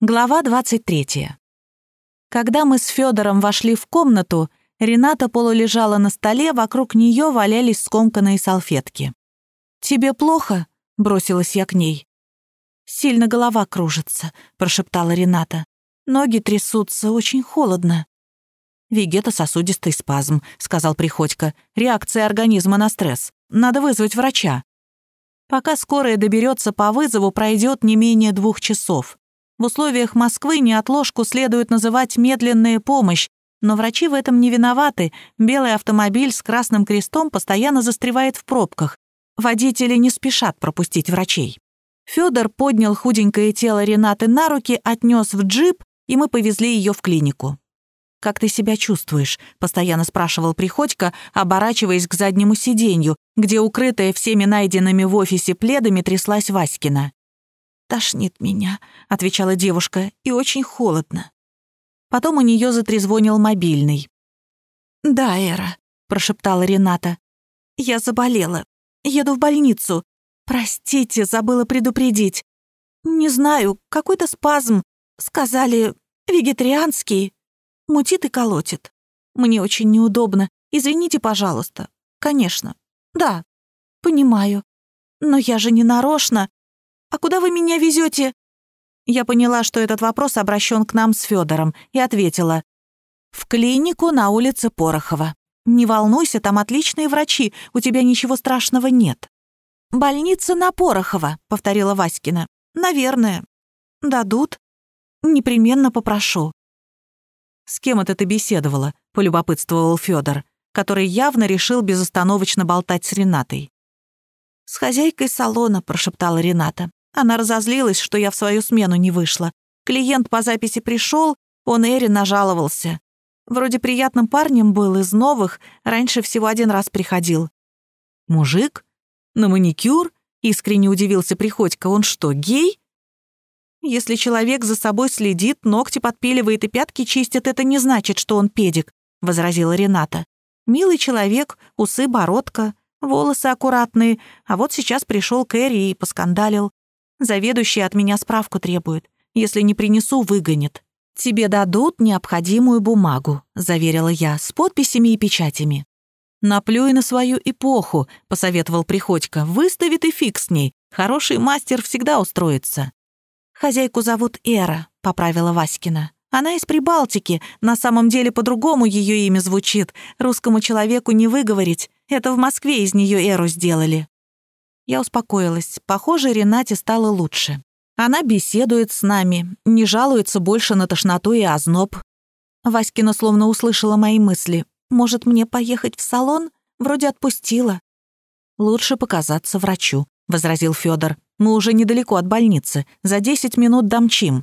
Глава 23. Когда мы с Федором вошли в комнату, Рената полулежала на столе, вокруг нее валялись скомканные салфетки. «Тебе плохо?» — бросилась я к ней. «Сильно голова кружится», — прошептала Рената. «Ноги трясутся, очень холодно». «Вегетососудистый спазм», — сказал Приходько. «Реакция организма на стресс. Надо вызвать врача». Пока скорая доберется по вызову, пройдет не менее двух часов. В условиях Москвы неотложку следует называть «медленная помощь», но врачи в этом не виноваты. Белый автомобиль с красным крестом постоянно застревает в пробках. Водители не спешат пропустить врачей. Федор поднял худенькое тело Ренаты на руки, отнес в джип, и мы повезли ее в клинику. «Как ты себя чувствуешь?» — постоянно спрашивал Приходько, оборачиваясь к заднему сиденью, где укрытая всеми найденными в офисе пледами тряслась Васькина. «Тошнит меня», — отвечала девушка, — «и очень холодно». Потом у нее затрезвонил мобильный. «Да, Эра», — прошептала Рената. «Я заболела. Еду в больницу. Простите, забыла предупредить. Не знаю, какой-то спазм. Сказали, вегетарианский. Мутит и колотит. Мне очень неудобно. Извините, пожалуйста. Конечно. Да, понимаю. Но я же не нарочно. «А куда вы меня везете?» Я поняла, что этот вопрос обращен к нам с Федором, и ответила. «В клинику на улице Порохова. Не волнуйся, там отличные врачи, у тебя ничего страшного нет». «Больница на Порохова», — повторила Васькина. «Наверное. Дадут. Непременно попрошу». «С кем это ты беседовала?» — полюбопытствовал Федор, который явно решил безостановочно болтать с Ренатой. «С хозяйкой салона», — прошептала Рената. Она разозлилась, что я в свою смену не вышла. Клиент по записи пришел, он Эри нажаловался. Вроде приятным парнем был, из новых, раньше всего один раз приходил. «Мужик? На маникюр?» — искренне удивился Приходько. «Он что, гей?» «Если человек за собой следит, ногти подпиливает и пятки чистит, это не значит, что он педик», — возразила Рената. «Милый человек, усы, бородка, волосы аккуратные, а вот сейчас пришел Кэрри и поскандалил. Заведующий от меня справку требует. Если не принесу, выгонит. «Тебе дадут необходимую бумагу», — заверила я, с подписями и печатями. «Наплюй на свою эпоху», — посоветовал Приходько. «Выставит и фиг с ней. Хороший мастер всегда устроится». «Хозяйку зовут Эра», — поправила Васькина. «Она из Прибалтики. На самом деле по-другому ее имя звучит. Русскому человеку не выговорить. Это в Москве из нее Эру сделали». Я успокоилась. Похоже, Ренате стало лучше. Она беседует с нами, не жалуется больше на тошноту и озноб. Васькина словно услышала мои мысли. «Может, мне поехать в салон? Вроде отпустила». «Лучше показаться врачу», — возразил Федор. «Мы уже недалеко от больницы. За десять минут домчим».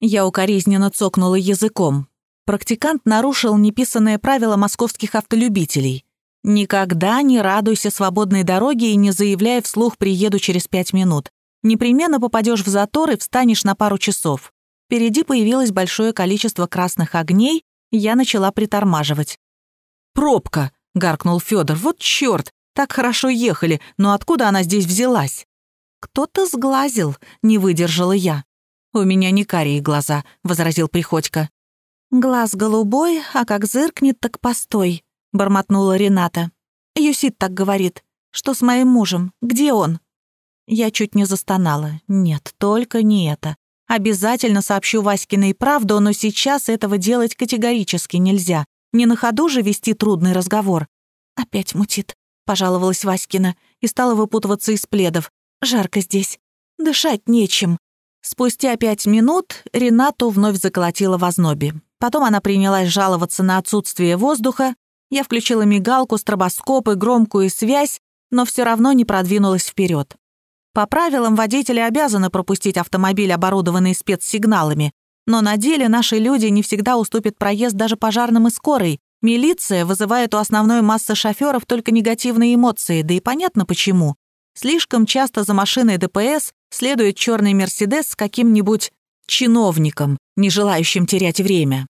Я укоризненно цокнула языком. Практикант нарушил неписанное правило московских автолюбителей. Никогда не радуйся свободной дороге и не заявляй вслух «приеду через пять минут». Непременно попадешь в затор и встанешь на пару часов. Впереди появилось большое количество красных огней, я начала притормаживать. «Пробка!» — гаркнул Федор. «Вот черт! Так хорошо ехали, но откуда она здесь взялась?» «Кто-то сглазил», — не выдержала я. «У меня не карие глаза», — возразил Приходько. «Глаз голубой, а как зыркнет, так постой», — бормотнула Рената. «Юсит так говорит. Что с моим мужем? Где он?» Я чуть не застонала. «Нет, только не это. Обязательно сообщу Васькиной правду, но сейчас этого делать категорически нельзя. Не на ходу же вести трудный разговор». «Опять мутит», — пожаловалась Васькина и стала выпутываться из пледов. «Жарко здесь. Дышать нечем». Спустя пять минут Ренату вновь заколотила в ознобе. Потом она принялась жаловаться на отсутствие воздуха, я включила мигалку, стробоскоп и громкую связь, но все равно не продвинулась вперед. По правилам, водители обязаны пропустить автомобиль, оборудованный спецсигналами, но на деле наши люди не всегда уступят проезд даже пожарным и скорой. Милиция вызывает у основной массы шоферов только негативные эмоции, да и понятно почему. Слишком часто за машиной ДПС следует черный «Мерседес» с каким-нибудь чиновником, не желающим терять время.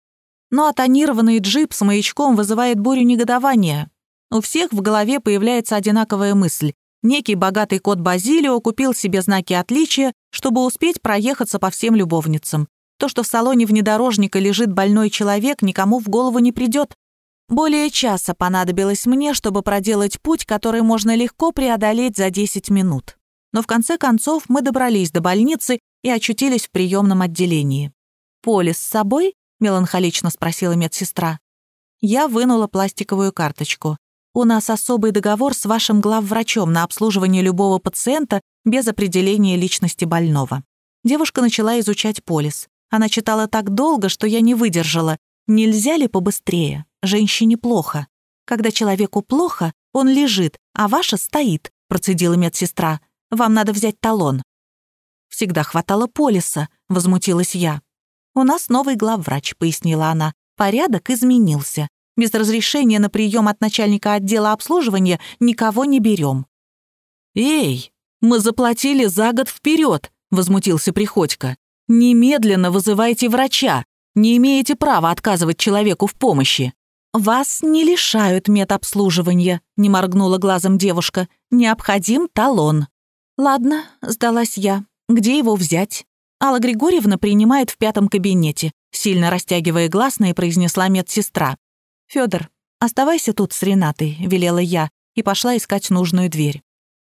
Но а джип с маячком вызывает бурю негодования. У всех в голове появляется одинаковая мысль. некий богатый кот Базилио купил себе знаки отличия, чтобы успеть проехаться по всем любовницам. То, что в салоне внедорожника лежит больной человек, никому в голову не придет. Более часа понадобилось мне, чтобы проделать путь, который можно легко преодолеть за 10 минут. Но в конце концов мы добрались до больницы и очутились в приемном отделении. «Полис с собой?» — меланхолично спросила медсестра. Я вынула пластиковую карточку. «У нас особый договор с вашим главврачом на обслуживание любого пациента без определения личности больного». Девушка начала изучать полис. Она читала так долго, что я не выдержала. Нельзя ли побыстрее? Женщине плохо. Когда человеку плохо, он лежит, а ваша стоит, процедила медсестра. Вам надо взять талон. Всегда хватало полиса, возмутилась я. У нас новый главврач, пояснила она. Порядок изменился. Без разрешения на прием от начальника отдела обслуживания никого не берем. «Эй, мы заплатили за год вперед!» — возмутился Приходько. «Немедленно вызывайте врача. Не имеете права отказывать человеку в помощи». «Вас не лишают медобслуживания», — не моргнула глазом девушка. «Необходим талон». «Ладно», — сдалась я. «Где его взять?» Алла Григорьевна принимает в пятом кабинете, сильно растягивая гласные, произнесла медсестра. Федор, оставайся тут с Ренатой», — велела я и пошла искать нужную дверь.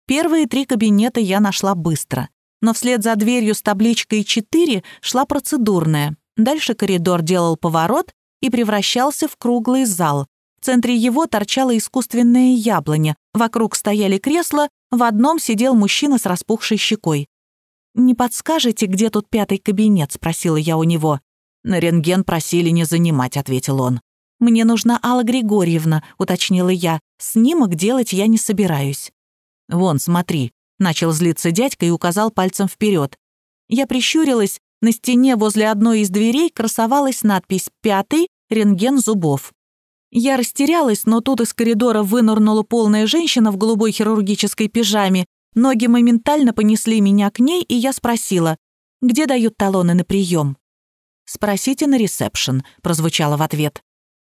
Первые три кабинета я нашла быстро, но вслед за дверью с табличкой «4» шла процедурная. Дальше коридор делал поворот и превращался в круглый зал. В центре его торчала искусственная яблоня, вокруг стояли кресла, в одном сидел мужчина с распухшей щекой. «Не подскажете, где тут пятый кабинет?» — спросила я у него. «На рентген просили не занимать», — ответил он. «Мне нужна Алла Григорьевна», — уточнила я. «Снимок делать я не собираюсь». «Вон, смотри», — начал злиться дядька и указал пальцем вперед. Я прищурилась, на стене возле одной из дверей красовалась надпись «Пятый. Рентген зубов». Я растерялась, но тут из коридора вынырнула полная женщина в голубой хирургической пижаме. Ноги моментально понесли меня к ней, и я спросила, где дают талоны на прием. «Спросите на ресепшн», — прозвучало в ответ.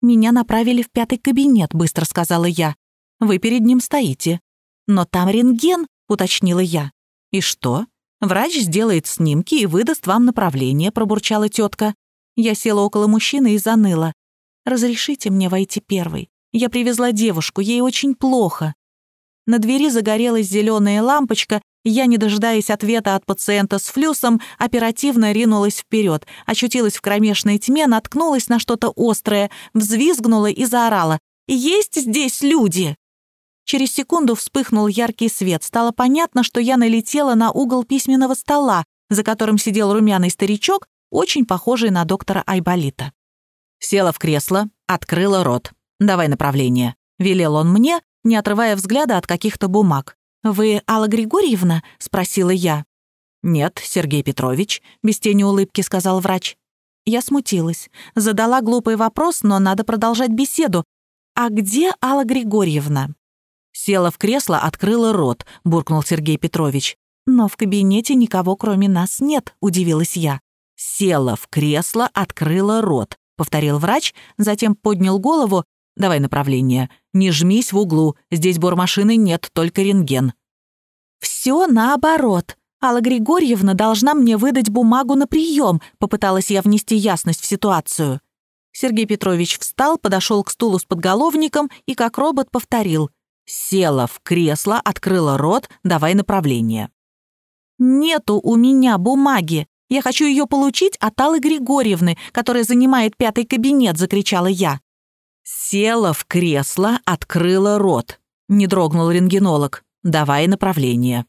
«Меня направили в пятый кабинет», — быстро сказала я. «Вы перед ним стоите». «Но там рентген», — уточнила я. «И что?» «Врач сделает снимки и выдаст вам направление», — пробурчала тетка. Я села около мужчины и заныла. «Разрешите мне войти первой. Я привезла девушку, ей очень плохо». На двери загорелась зеленая лампочка, и я, не дожидаясь ответа от пациента с флюсом, оперативно ринулась вперед, очутилась в кромешной тьме, наткнулась на что-то острое, взвизгнула и заорала. «Есть здесь люди!» Через секунду вспыхнул яркий свет. Стало понятно, что я налетела на угол письменного стола, за которым сидел румяный старичок, очень похожий на доктора Айболита. Села в кресло, открыла рот. «Давай направление», — велел он мне, не отрывая взгляда от каких-то бумаг. «Вы Алла Григорьевна?» — спросила я. «Нет, Сергей Петрович», — без тени улыбки сказал врач. Я смутилась. Задала глупый вопрос, но надо продолжать беседу. «А где Алла Григорьевна?» Села в кресло, открыла рот, буркнул Сергей Петрович. «Но в кабинете никого, кроме нас, нет», — удивилась я. «Села в кресло, открыла рот», — повторил врач, затем поднял голову. «Давай направление. Не жмись в углу. Здесь бормашины нет, только рентген». «Все наоборот. Алла Григорьевна должна мне выдать бумагу на прием», — попыталась я внести ясность в ситуацию. Сергей Петрович встал, подошел к стулу с подголовником и как робот повторил. Села в кресло, открыла рот, давай направление. «Нету у меня бумаги. Я хочу ее получить от Аллы Григорьевны, которая занимает пятый кабинет», — закричала я. Села в кресло, открыла рот. Не дрогнул рентгенолог. «Давай направление».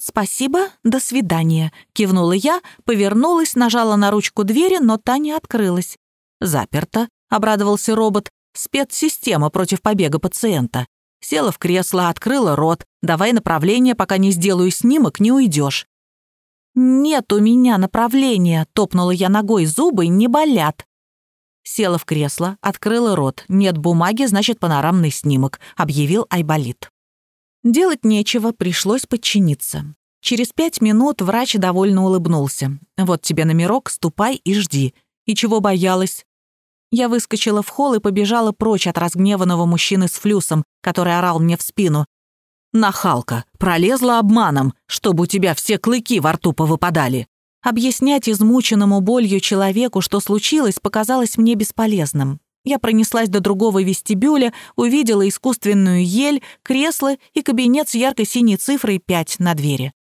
«Спасибо, до свидания», — кивнула я, повернулась, нажала на ручку двери, но та не открылась. «Заперто», — обрадовался робот. «Спецсистема против побега пациента. Села в кресло, открыла рот. Давай направление, пока не сделаю снимок, не уйдешь. «Нет у меня направления», — топнула я ногой, зубы не болят. Села в кресло, открыла рот. «Нет бумаги, значит, панорамный снимок», — объявил Айболит. Делать нечего, пришлось подчиниться. Через пять минут врач довольно улыбнулся. «Вот тебе номерок, ступай и жди». И чего боялась? Я выскочила в холл и побежала прочь от разгневанного мужчины с флюсом, который орал мне в спину. Нахалка, пролезла обманом, чтобы у тебя все клыки во рту повыпадали. Объяснять измученному болью человеку, что случилось, показалось мне бесполезным. Я пронеслась до другого вестибюля, увидела искусственную ель, кресло и кабинет с ярко-синей цифрой 5 на двери.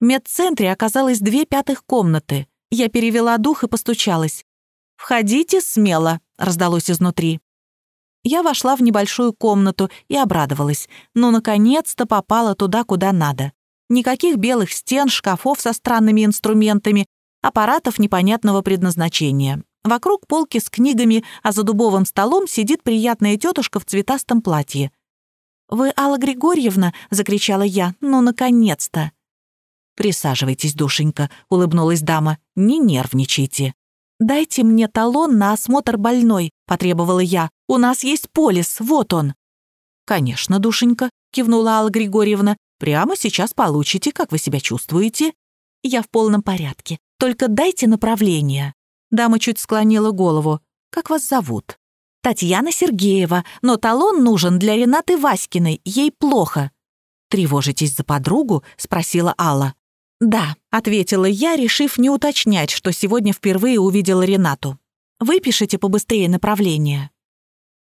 В медцентре оказалось две пятых комнаты. Я перевела дух и постучалась. «Входите смело», — раздалось изнутри. Я вошла в небольшую комнату и обрадовалась. Ну, наконец-то попала туда, куда надо. Никаких белых стен, шкафов со странными инструментами, аппаратов непонятного предназначения. Вокруг полки с книгами, а за дубовым столом сидит приятная тетушка в цветастом платье. «Вы Алла Григорьевна?» — закричала я. «Ну, наконец-то!» «Присаживайтесь, душенька», — улыбнулась дама. «Не нервничайте». «Дайте мне талон на осмотр больной», — потребовала я. «У нас есть полис, вот он». «Конечно, душенька», — кивнула Алла Григорьевна. «Прямо сейчас получите, как вы себя чувствуете». «Я в полном порядке. Только дайте направление». Дама чуть склонила голову. «Как вас зовут?» «Татьяна Сергеева, но талон нужен для Ренаты Васькиной, ей плохо». «Тревожитесь за подругу?» — спросила Алла. «Да», — ответила я, решив не уточнять, что сегодня впервые увидела Ренату. «Выпишите побыстрее направление».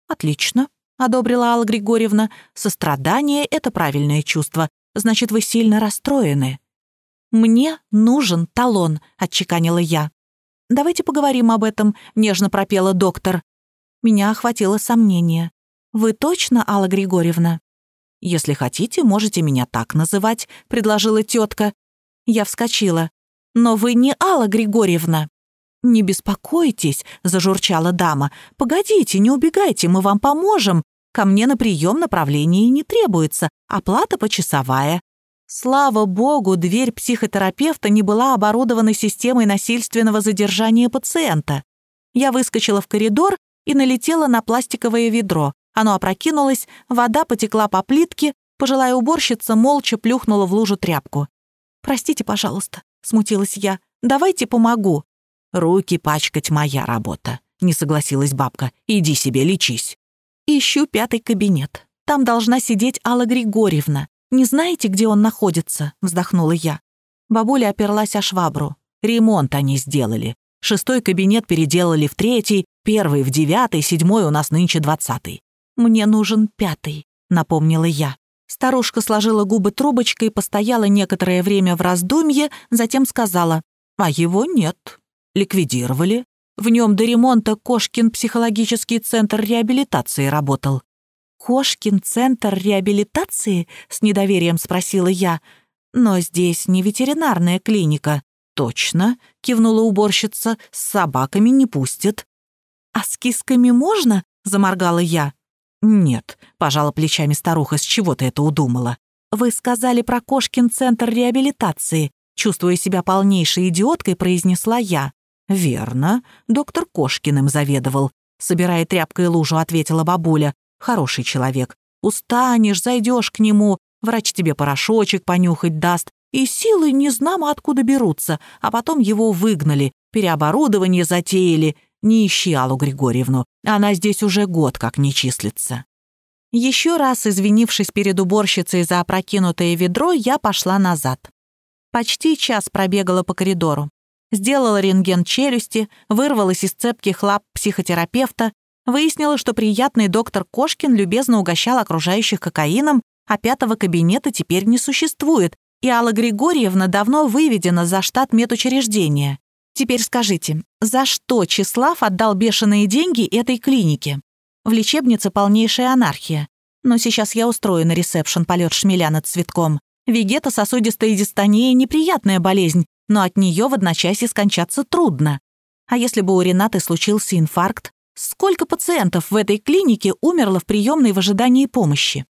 «Отлично», — одобрила Алла Григорьевна. «Сострадание — это правильное чувство. Значит, вы сильно расстроены». «Мне нужен талон», — отчеканила я. «Давайте поговорим об этом», — нежно пропела доктор. Меня охватило сомнение. «Вы точно, Алла Григорьевна?» «Если хотите, можете меня так называть», — предложила тетка. Я вскочила. «Но вы не Алла Григорьевна!» «Не беспокойтесь», — зажурчала дама. «Погодите, не убегайте, мы вам поможем. Ко мне на прием направления не требуется, оплата почасовая». Слава богу, дверь психотерапевта не была оборудована системой насильственного задержания пациента. Я выскочила в коридор и налетела на пластиковое ведро. Оно опрокинулось, вода потекла по плитке, пожилая уборщица молча плюхнула в лужу тряпку. «Простите, пожалуйста», — смутилась я. «Давайте помогу». «Руки пачкать моя работа», — не согласилась бабка. «Иди себе лечись». «Ищу пятый кабинет. Там должна сидеть Алла Григорьевна. Не знаете, где он находится?» — вздохнула я. Бабуля оперлась о швабру. «Ремонт они сделали. Шестой кабинет переделали в третий, первый в девятый, седьмой у нас нынче двадцатый». «Мне нужен пятый», — напомнила я. Старушка сложила губы трубочкой, постояла некоторое время в раздумье, затем сказала, «А его нет. Ликвидировали. В нем до ремонта Кошкин психологический центр реабилитации работал». «Кошкин центр реабилитации?» — с недоверием спросила я. «Но здесь не ветеринарная клиника». «Точно», — кивнула уборщица, — «с собаками не пустят». «А с кисками можно?» — заморгала я. «Нет», — пожала плечами старуха, — «с чего ты это удумала?» «Вы сказали про Кошкин центр реабилитации», чувствуя себя полнейшей идиоткой, произнесла я. «Верно. Доктор Кошкиным заведовал», — собирая тряпкой лужу, ответила бабуля. «Хороший человек. Устанешь, зайдешь к нему, врач тебе порошочек понюхать даст, и силы не знамо откуда берутся, а потом его выгнали, переоборудование затеяли, не ищи Аллу Григорьевну, она здесь уже год как не числится». Еще раз извинившись перед уборщицей за опрокинутое ведро, я пошла назад. Почти час пробегала по коридору. Сделала рентген челюсти, вырвалась из цепких лап психотерапевта, выяснила, что приятный доктор Кошкин любезно угощал окружающих кокаином, а пятого кабинета теперь не существует, и Алла Григорьевна давно выведена за штат медучреждения. Теперь скажите, за что Числав отдал бешеные деньги этой клинике? В лечебнице полнейшая анархия. Но сейчас я устрою на ресепшн полет шмеля над цветком. Вегетососудистая дистония — неприятная болезнь, но от нее в одночасье скончаться трудно. А если бы у Ренаты случился инфаркт, сколько пациентов в этой клинике умерло в приемной в ожидании помощи?